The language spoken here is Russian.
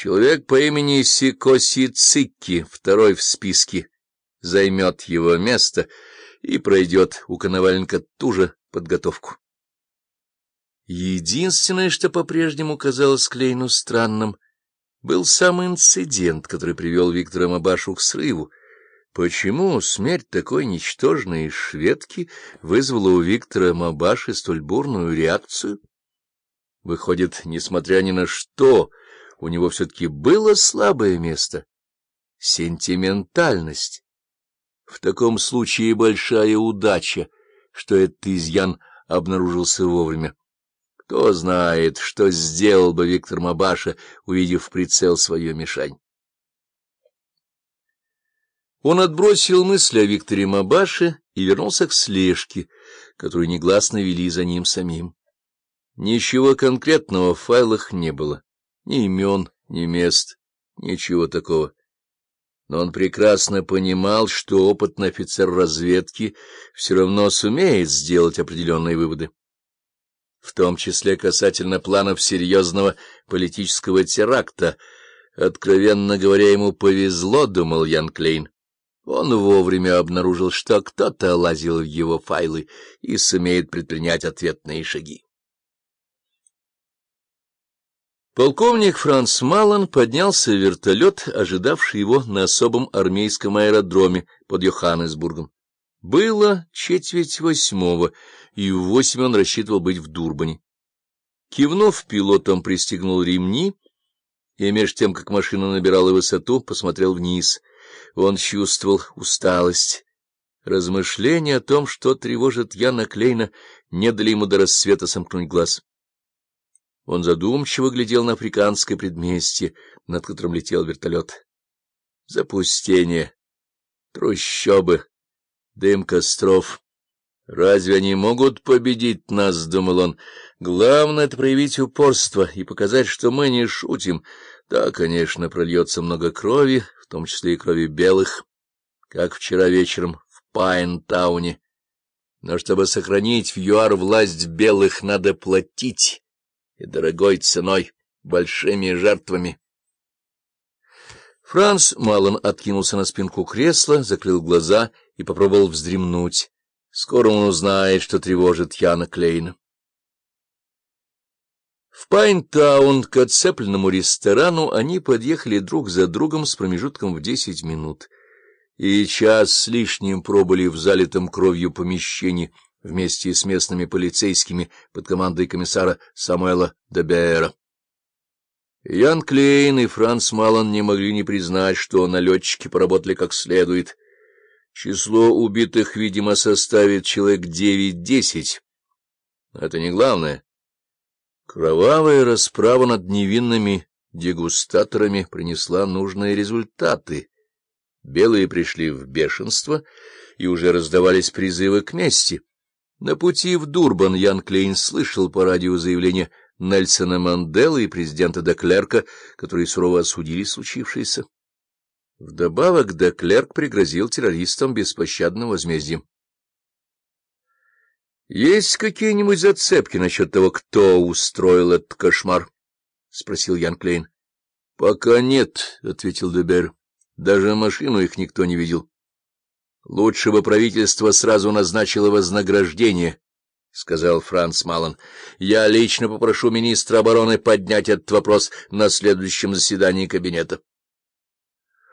Человек по имени Сикоси Цикки, второй в списке, займет его место и пройдет у Коноваленко ту же подготовку. Единственное, что по-прежнему казалось Клейну странным, был сам инцидент, который привел Виктора Мабашу к срыву. Почему смерть такой ничтожной шведки вызвала у Виктора Мабаши столь бурную реакцию? Выходит, несмотря ни на что, у него все-таки было слабое место — сентиментальность. В таком случае большая удача, что этот изъян обнаружился вовремя. Кто знает, что сделал бы Виктор Мабаша, увидев в прицел свою мишень. Он отбросил мысли о Викторе Мабаше и вернулся к слежке, которую негласно вели за ним самим. Ничего конкретного в файлах не было, ни имен, ни мест, ничего такого. Но он прекрасно понимал, что опытный офицер разведки все равно сумеет сделать определенные выводы. В том числе касательно планов серьезного политического теракта. Откровенно говоря, ему повезло, — думал Ян Клейн. Он вовремя обнаружил, что кто-то лазил в его файлы и сумеет предпринять ответные шаги. Полковник Франц Малан поднялся в вертолет, ожидавший его на особом армейском аэродроме под Йоханнесбургом. Было четверть восьмого, и в восемь он рассчитывал быть в Дурбане. Кивнув, пилотом пристегнул ремни, и меж тем, как машина набирала высоту, посмотрел вниз. Он чувствовал усталость. Размышления о том, что тревожит Яна Клейна, не дали ему до рассвета сомкнуть глаз. Он задумчиво глядел на африканское предместье, над которым летел вертолет. Запустение, трущобы, дым костров. Разве они могут победить нас, — думал он. Главное — это проявить упорство и показать, что мы не шутим. Да, конечно, прольется много крови, в том числе и крови белых, как вчера вечером в Пайнтауне. Но чтобы сохранить в ЮАР власть белых, надо платить и дорогой ценой, большими жертвами. Франц Малон откинулся на спинку кресла, закрыл глаза и попробовал вздремнуть. Скоро он узнает, что тревожит Яна Клейна. В Пайнтаун к отцепленному ресторану они подъехали друг за другом с промежутком в десять минут, и час с лишним пробыли в залитом кровью помещении — вместе с местными полицейскими под командой комиссара Самуэла Дебера. Ян Клейн и Франц Малон не могли не признать, что налетчики поработали как следует. Число убитых, видимо, составит человек девять-десять. Это не главное. Кровавая расправа над невинными дегустаторами принесла нужные результаты. Белые пришли в бешенство, и уже раздавались призывы к мести. На пути в Дурбан Ян Клейн слышал по радио заявление Нельсона Манделы и президента Деклерка, которые сурово осудили случившееся. Вдобавок Деклерк пригрозил террористам беспощадным возмездием. — Есть какие-нибудь зацепки насчет того, кто устроил этот кошмар? — спросил Ян Клейн. — Пока нет, — ответил Дебер. — Даже машину их никто не видел. Лучше бы правительство сразу назначило вознаграждение, — сказал Франц Малон. — Я лично попрошу министра обороны поднять этот вопрос на следующем заседании кабинета.